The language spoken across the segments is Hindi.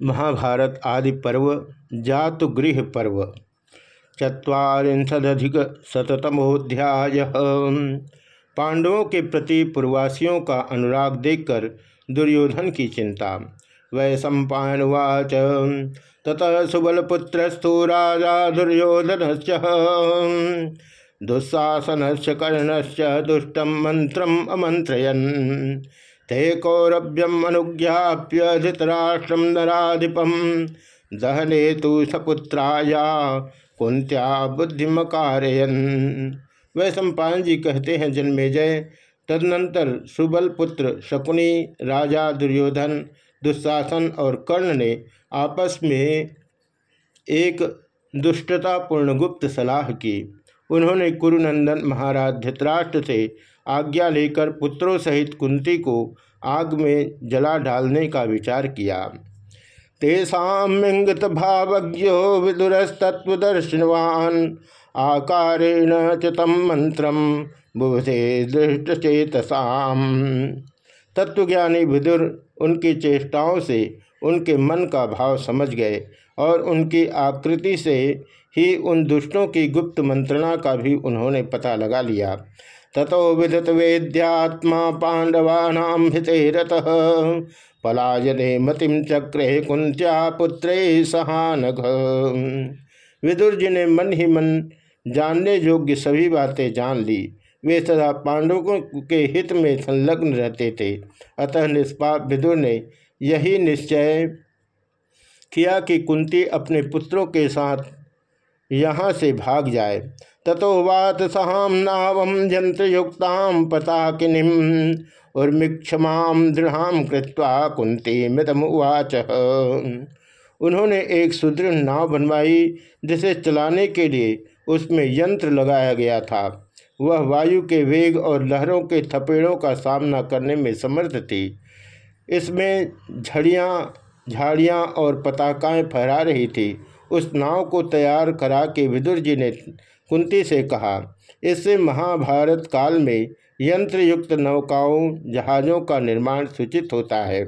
महाभारत आदि पर्व जातुगृह पर्व। चुरीशदिक शतमोध्याय पांडवों के प्रति पूर्वासियों का अनुराग देखकर दुर्योधन की चिंता। वै सम्पावाच ततः सुबलपुत्रस्तु राजा दुर्योधन दुस्साहसन से कर्ण से दुष्टम मंत्रम ते कौरभ्यम अनुज्ञाप्य धृतराष्ट्रम नराधिपम दहने तो सपुत्राया कुंत्या बुद्धिमकारयन वह सम्पान जी कहते हैं, जन्मेजय, तदनंतर सुबल पुत्र शकुनी, राजा दुर्योधन, दुशासन और कर्ण ने आपस में एक दुष्टतापूर्ण गुप्त सलाह की। उन्होंने कुरुनंदन महाराज धृतराष्ट्र से आज्ञा लेकर पुत्रों सहित कुंती को आग में जला डालने का विचार किया। तेषांगित भावज्ञो विदुरस्तत्वदर्शनवान आकारेण चतम मंत्र बुभे दृष्टचेतसाम। तत्वज्ञानी विदुर उनकी चेष्टाओं से उनके मन का भाव समझ गए और उनकी आकृति से ही उन दुष्टों की गुप्त मंत्रणा का भी उन्होंने पता लगा लिया। ततो विदत वेद्यात्मा पांडवानाम हिते रतः पलायने मतिम चक्रे कुंत्या पुत्रे सहानघ। विदुर जी ने मन ही मन, जानने योग्य सभी बातें जान ली। वे सदा पांडवों के हित में संलग्न रहते थे। अतः निष्पाप विदुर ने यही निश्चय किया कि कुंती अपने पुत्रों के साथ यहाँ से भाग जाए। ततो वात सहाम नावम यंत्रयुक्ताम पताकिनीम उर्मिक्षमाम दृढ़ कृत्वा कुंती मृतम उवाच। उन्होंने एक सुदृढ़ नाव बनवाई, जिसे चलाने के लिए उसमें यंत्र लगाया गया था। वह वायु के वेग और लहरों के थपेड़ों का सामना करने में समर्थ थी। इसमें झड़ियाँ, झाड़ियाँ और पताकाएँ फहरा रही थी। उस नाव को तैयार करा के विदुर जी ने कुंती से कहा, इससे महाभारत काल में यंत्र युक्त नौकाओं, जहाज़ों का निर्माण सूचित होता है।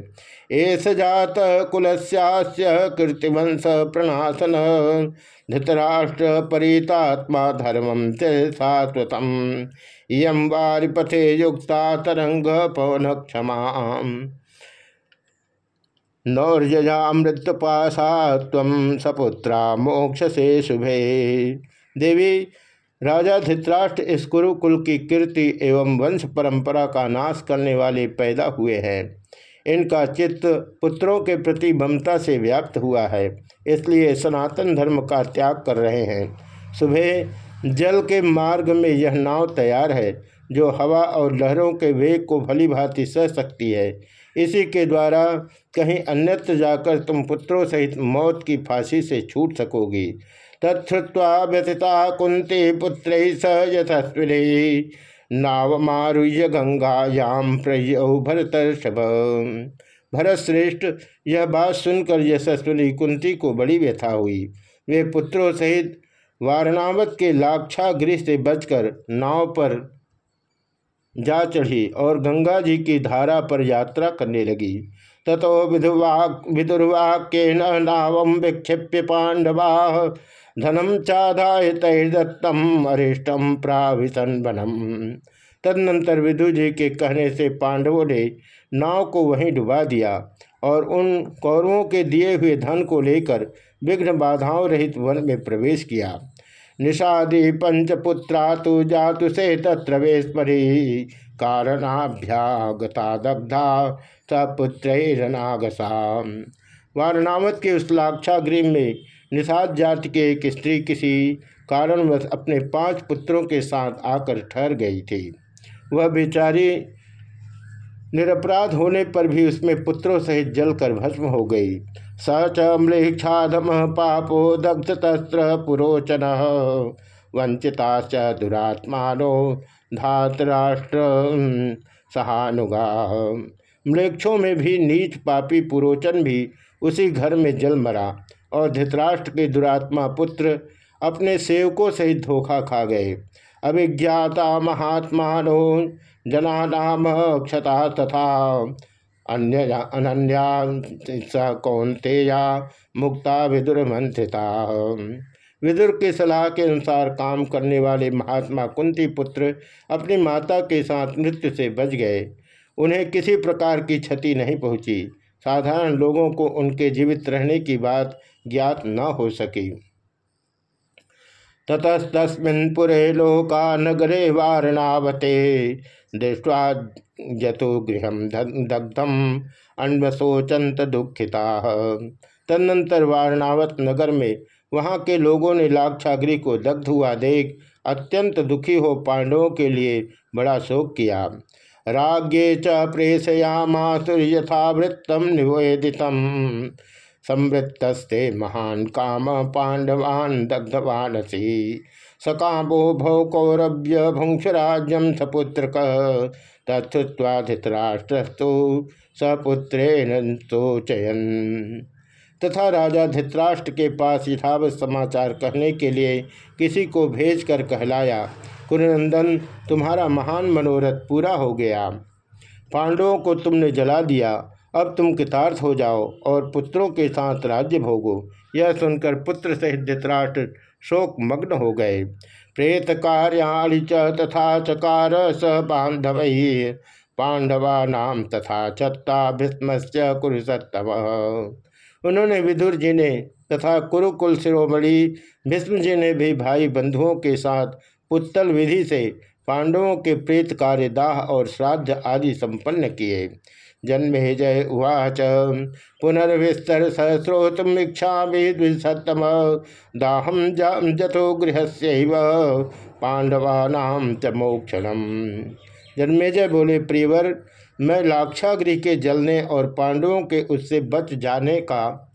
एस जात कुलस्यास्य कीर्तिवंश प्रणासन, धृतराष्ट्र परितात्मा धर्मम शाश्वतम। इं वारिपथे युक्ता तरंग पवन क्षमा नौर्यजा मृत्युपाशा सपुत्रा मोक्ष से शुभे। देवी राजा धृतराष्ट्र इस कुरुकुल की कीर्ति एवं वंश परंपरा का नाश करने वाले पैदा हुए हैं। इनका चित्त पुत्रों के प्रति ममता से व्याप्त हुआ है, इसलिए सनातन धर्म का त्याग कर रहे हैं। सुबह जल के मार्ग में यह नाव तैयार है, जो हवा और लहरों के वेग को भली भांति सह सकती है। इसी के द्वारा कहीं अन्यत्र जाकर तुम पुत्रों सहित मौत की फांसी से छूट सकोगी। तत्वा व्यथिता कुंती पुत्र स यशस्विनी नावमारुह्य गंगायाम प्रयौ भरतर्षभ। भरत श्रेष्ठ यह बात सुनकर यशस्विनी कुंती को बड़ी व्यथा हुई। वे पुत्रों सहित वारणावत के लाक्षा गृह से बचकर नाव पर जा चढ़ी और गंगा जी की धारा पर यात्रा करने लगी। ततो विधुवाक विदुर्वाक्य नावम विक्षिप्य पांडवा धनम चाधाय तैर्दत्तम अरिष्टम प्राभिशन बनम तदनंतर विदु जी के कहने से पांडवों ने नाव को वहीं डुबा दिया और उन कौरवों के दिए हुए धन को लेकर विघ्न बाधाओं रहित वन में प्रवेश किया। निषादी पंचपुत्रा तो जातु से तत्रेश्वरी कारणाभ्यागता दग्धा सपुत्रनागसा वारणावत के उस लाक्षागृह में निषाद जाति के एक स्त्री किसी कारणवश अपने पाँच पुत्रों के साथ आकर ठहर गई थी। वह बेचारी निरपराध होने पर भी उसमें पुत्रों सहित जलकर भस्म हो गई। स च म्लेक्षाधम पापो दग्ध तस्त्र पुरोचन। वंचिता दुरात्मानो धातराष्ट्र सहानुगा। मृक्षों में भी नीच पापी पुरोचन भी उसी घर में जल मरा और धृतराष्ट्र के दुरात्मा पुत्र अपने सेवकों सहित धोखा खा गए। अभिज्ञाता महात्मा जना नाम क्षता तथा अन्य अनन्या स कौंतेया मुक्ता विदुर मंत्रिता विदुर की सलाह के अनुसार काम करने वाले महात्मा कुंती पुत्र अपनी माता के साथ मृत्यु से बच गए। उन्हें किसी प्रकार की क्षति नहीं पहुँची। साधारण लोगों को उनके जीवित रहने की बात ज्ञात न हो सकी। ततस्तस्मिन्पुरे लोका नगरे वारणावते। दृष्टवा जतो गृह दग्धम अन्वशोचंत दुखिता। तदनंतर वारणावत नगर में वहाँ के लोगों ने लाक्षागृह को दग्ध हुआ देख अत्यंत दुखी हो पांडवों के लिए बड़ा शोक किया। राज्ञे च प्रेषयामासुर यथावृत्तम निवेदित संवृत्तस्ते महान काम पांडवान दग्धवानसी। सकामो भौ कौरव्य भुंक्षराज्यम सपुत्र तत्वाधितराष्ट्रस्तु सपुत्रेण चयन तथा राजा धित्राष्ट्र के पास यथावत समाचार कहने के लिए किसी को भेजकर कहलाया, कुरनंदन, तुम्हारा महान मनोरथ पूरा हो गया। पांडवों को तुमने जला दिया। अब तुम कृतार्थ हो जाओ और पुत्रों के साथ राज्य भोगो। यह सुनकर पुत्र सहित धृतराष्ट्र शोक मग्न हो गए। प्रेत कार्याणि च तथा चकार स बांधव। पांडवा नाम तथा छत्ता भीष्म कुरुसत्तव उन्होंने विदुर जी ने तथा कुरुकुल शिरोमणि भीष्म जी ने भी भाई बंधुओं के साथ पुत्तल विधि से पांडवों के प्रेत कार्य दाह और श्राद्ध आदि संपन्न किए। जन्मे जय उवाच। पुनर्विस्तर सहस्रोतम इच्छा द्विशतम दाहम जतो गृह से पांडवा च मोक्षणम। जन्मेजय बोले, प्रियवर, मैं लाक्षागृह के जलने और पांडवों के उससे बच जाने का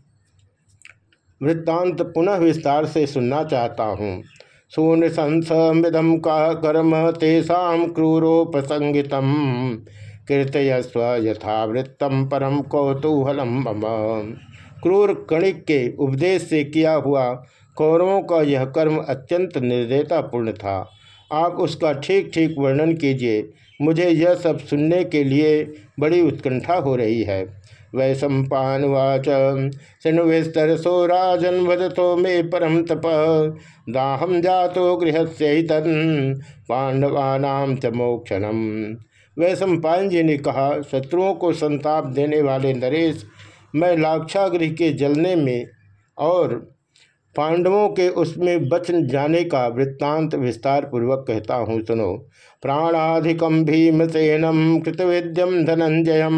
वृत्तांत पुनः विस्तार से सुनना चाहता हूँ। सून संसमिदम का कर्म तेषा क्रूरोपसंगितम। कीर्तयस्व यथावृत्तम परम कौतूहलम मम। क्रूर कणिक के उपदेश से किया हुआ कौरवों का यह कर्म अत्यंत निर्दयतापूर्ण था। आप उसका ठीक ठीक वर्णन कीजिए। मुझे यह सब सुनने के लिए बड़ी उत्कंठा हो रही है। वै सम्पावाच शृणुविस्तर सो राजन वदतो मे परम तप। दाहम जातो गृह से पांडवानाम च मोक्षणम। वै सम्पायन जी ने कहा, शत्रुओं को संताप देने वाले नरेश मैं लाक्षागृह के जलने में और पांडवों के उसमें बच जाने का वृत्तांत विस्तार पूर्वक कहता हूँ, सुनो। प्राणाधिकम भीमसेनम कृतविद्यम धनंजय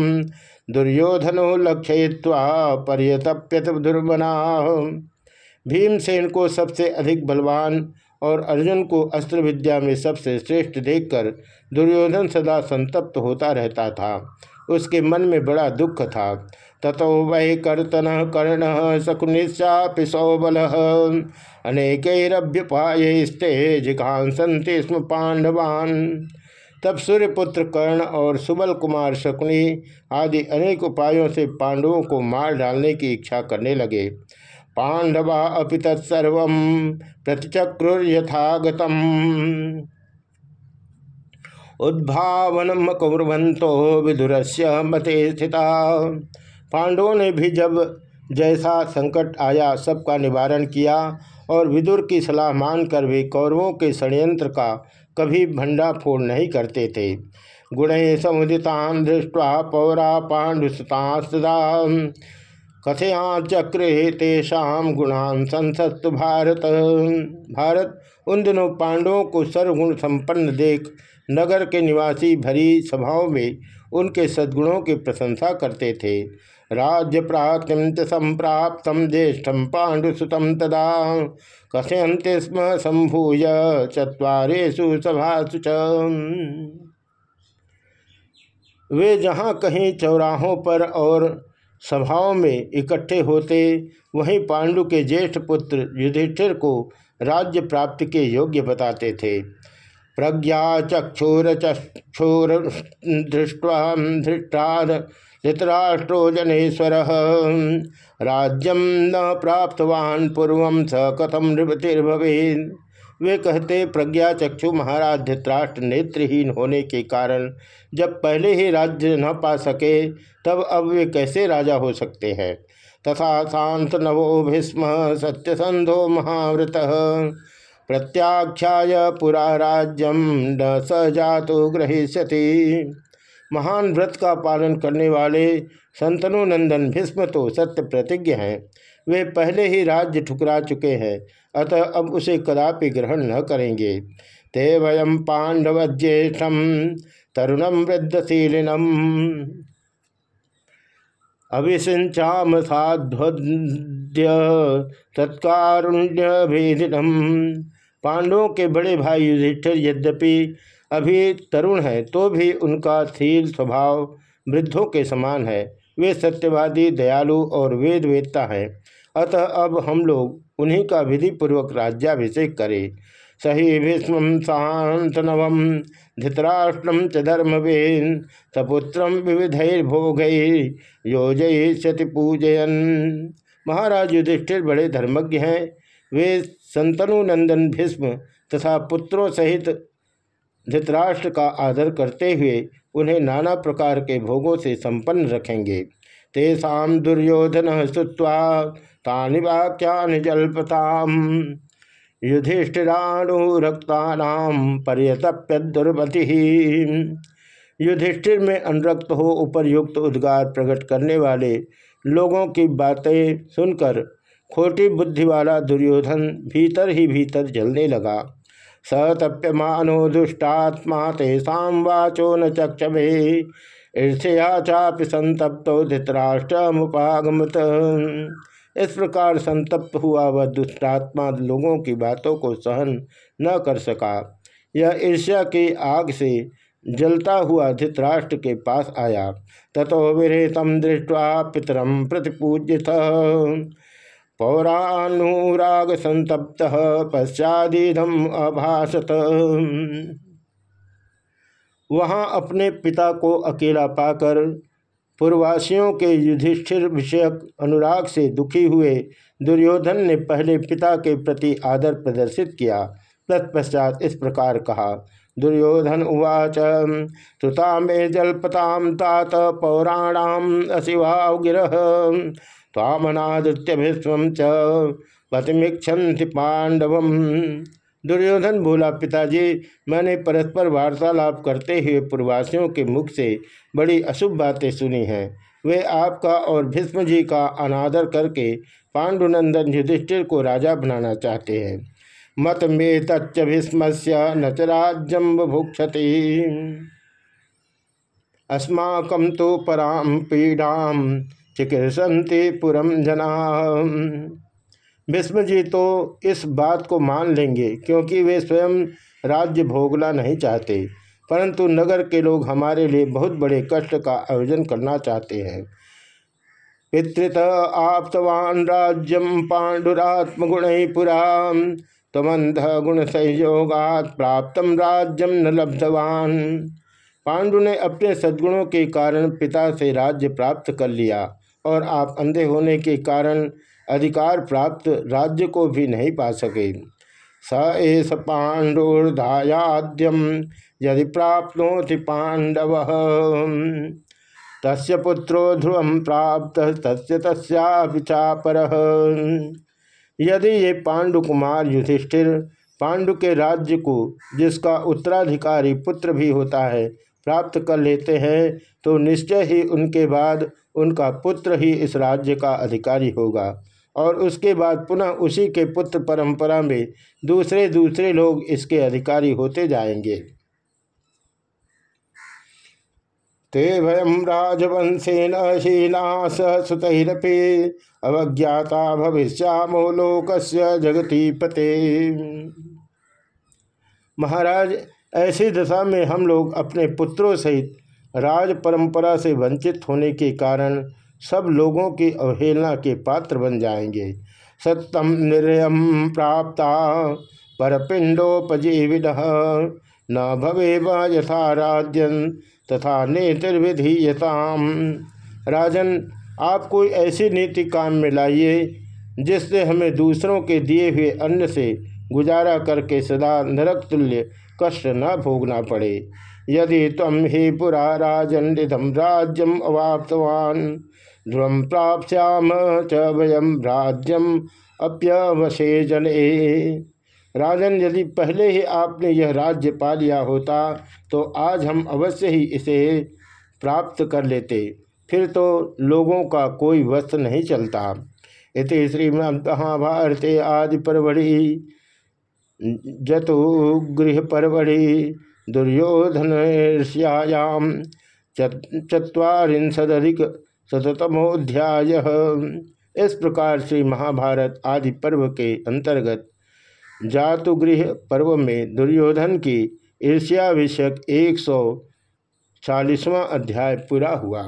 दुर्योधनो लक्ष्यवा पर्यतप्यत दुर्बना भीमसेन को सबसे अधिक बलवान और अर्जुन को अस्त्र विद्या में सबसे श्रेष्ठ देखकर दुर्योधन सदा संतप्त होता रहता था। उसके मन में बड़ा दुख था। ततो वै कर्तन कर्ण शकुनिश्चापि सौबल अनेकरभ्युपायस्ते जिघांसन्ते स्म पांडवान तब सूर्यपुत्र कर्ण और सुबल कुमार शकुनी आदि अनेक उपायों से पांडवों को मार डालने की इच्छा करने लगे। पांडवा अपि तत्सर्व प्रतिचक्रुर्यथागतम। उद्भावनम कुरंतो विदुरस्य मते स्थिता। पांडवों ने भी जब जैसा संकट आया, सबका निवारण किया और विदुर की सलाह मानकर वे कौरवों के षड्यंत्र का कभी भंडाफोड़ नहीं करते थे। गुण समुदितान दृष्टवा पौरा पांडुसुता कथया चक्र तेषा गुणान संसत्तु भारत। भारत, उन दिनों पांडवों को सर्वगुण संपन्न देख, नगर के निवासी भरी सभाओं में उनके सद्गुणों की प्रशंसा करते थे। राज्य प्रातिम च संप्राप्त ज्येष्ठम पांडुसुतम तदा। कथयंते स्म संभूय चुरेशु सभासु वे जहाँ कहीं चौराहों पर और सभाओं में इकट्ठे होते, वहीं पांडु के ज्येष्ठ पुत्र युधिष्ठिर को राज्य प्राप्ति के योग्य बताते थे। प्रज्ञा चक्षुर चक्षुर दृष्टवा धृष्टाद, धृतराष्ट्रो जनेश्वर। राज्यम न प्राप्तवान पूर्व स कथम नृपतिर्भवे वे कहते, प्रज्ञा चक्षु महाराज धृतराष्ट्र नेत्रहीन होने के कारण जब पहले ही राज्य न पा सके, तब अब वे कैसे राजा हो सकते हैं? तथा शांत नवो भीस्म सत्यसंधो महाव्रत प्रत्याख्याय पुरा राज्यम न स जातो ग्रहिष्यति। महान व्रत का पालन करने वाले संतनु नंदन भीष्म तो सत्य प्रतिज्ञ हैं। वे पहले ही राज्य ठुकरा चुके हैं। अतः अब उसे कदापि ग्रहण न करेंगे। ते वयम पांडव ज्येष्ठम तरुणम वृद्धशीलिनम। अभिषिचाम साध्वद्य तत्कारुण्य भेदिनम पांडवों के बड़े भाई युधिष्ठिर यद्यपि अभी तरुण है तो भी उनका शील स्वभाव वृद्धों के समान है। वे सत्यवादी, दयालु और वेद वेदता हैं। अतः अब हम लोग उन्हीं का विधि पूर्वक राज्याभिषेक करें। सही भीष्म शांत नवम धृतराष्ट्रम च धर्मवेन सपुत्र विविधैर्भोग योजयति पूजयन। महाराज युधिष्ठिर बड़े धर्मज्ञ हैं। वे संतनु नंदन भीष्म तथा पुत्रों सहित धृतराष्ट्र का आदर करते हुए उन्हें नाना प्रकार के भोगों से संपन्न रखेंगे। तेषा दुर्योधन श्रुवा तानि वाक्या जल्पताम पर्यतप्य दुर्मति युधिष्ठिर में अनुरक्त हो उपरयुक्त उद्गार प्रकट करने वाले लोगों की बातें सुनकर खोटी बुद्धि वाला दुर्योधन भीतर ही भीतर जलने लगा। सतप्यमानो दुष्टात्मा तेषा वाचो न चक्षमे ईर्ष्या चापि संतप्तो धृतराष्ट्रमुपागमत। इस प्रकार संतप्त हुआ वह दुष्टात्मा लोगों की बातों को सहन न कर सका। यह ईर्ष्या की आग से जलता हुआ धृतराष्ट्र के पास आया। तथो विरहितम दृष्टवा पितरम प्रतिपूजित पौरानुराग संतप्त पश्चादीधम अभाषत वहाँ अपने पिता को अकेला पाकर पूर्वासियों के युधिष्ठिर विषयक अनुराग से दुखी हुए दुर्योधन ने पहले पिता के प्रति आदर प्रदर्शित किया। तत्पश्चात इस प्रकार कहा, दुर्योधन उवाच तुता जलपताम तात पौराणाम अशिवा गिरह भीष्म च पतिमिक्षति पांडव दुर्योधन बोला, पिताजी, मैंने परस्पर वार्तालाप करते हुए पूर्वासियों के मुख से बड़ी अशुभ बातें सुनी हैं। वे आपका और भीष्म जी का अनादर करके पांडुनंदन युधिष्ठिर को राजा बनाना चाहते हैं। मत मे तच्च भीष्म से न राज्यम भुक्षति अस्माकम तो पराम पीड़ा चिकित्सन्ति पुरम जना। भीष्म जी तो इस बात को मान लेंगे, क्योंकि वे स्वयं राज्य भोगना नहीं चाहते। परंतु नगर के लोग हमारे लिए बहुत बड़े कष्ट का आयोजन करना चाहते हैं। पितृत आप्तवान राज्यम पांडुरात्म गुण पुरा तमंध गुण संयोगात प्राप्त राज्यम न लब्धवान। पांडु ने अपने सद्गुणों के कारण पिता से राज्य प्राप्त कर लिया और आप अंधे होने के कारण अधिकार प्राप्त राज्य को भी नहीं पा सके। स एस पाण्डुर्धायाद्यम यदि प्राप्नोति पांडव तस्य पुत्रो ध्रुव प्राप्त, तस्य तस्याचापर यदि ये पांडु कुमार युधिष्ठिर पांडु के राज्य को, जिसका उत्तराधिकारी पुत्र भी होता है, प्राप्त कर लेते हैं तो निश्चय ही उनके बाद उनका पुत्र ही इस राज्य का अधिकारी होगा। और उसके बाद पुनः उसी के पुत्र परंपरा में दूसरे दूसरे लोग इसके अधिकारी होते जाएँगे। ते भयम राजवंशेन शीलास सुतरपि, अवज्ञाता भविष्यामो लोकस्य जगती पते महाराज, ऐसी दशा में हम लोग अपने पुत्रों सहित राज परंपरा से वंचित होने के कारण सब लोगों की अवहेलना के पात्र बन जाएँगे। सत्यम निर्यम प्राप्त परपिंडोपजीविद न भवे यथा राज्यन तथा नेतृविधीयताम राजन, आप कोई ऐसी नीति काम में लाइए, जिससे हमें दूसरों के दिए हुए अन्न से गुजारा करके सदा नरक तुल्य कष्ट न भोगना पड़े। यदि तम ही पुरा राजन रिधम राज्यम अवाप्तवान। ध्रुव प्राप्याम च वयम राज्यम अप्यवशे जने राजन, यदि पहले ही आपने यह राज्य पा लिया होता तो आज हम अवश्य ही इसे प्राप्त कर लेते। फिर तो लोगों का कोई वस्त्र नहीं चलता। इति महाभारते आदि परवड़ी जतु गृह परवड़ी दुर्योधनश्यायाम चुरीशदिक शतमोध्याय इस प्रकार से महाभारत आदि पर्व के अंतर्गत जातुगृह पर्व में दुर्योधन की ईर्ष्या विषयक एक सौ चालीसवां अध्याय पूरा हुआ।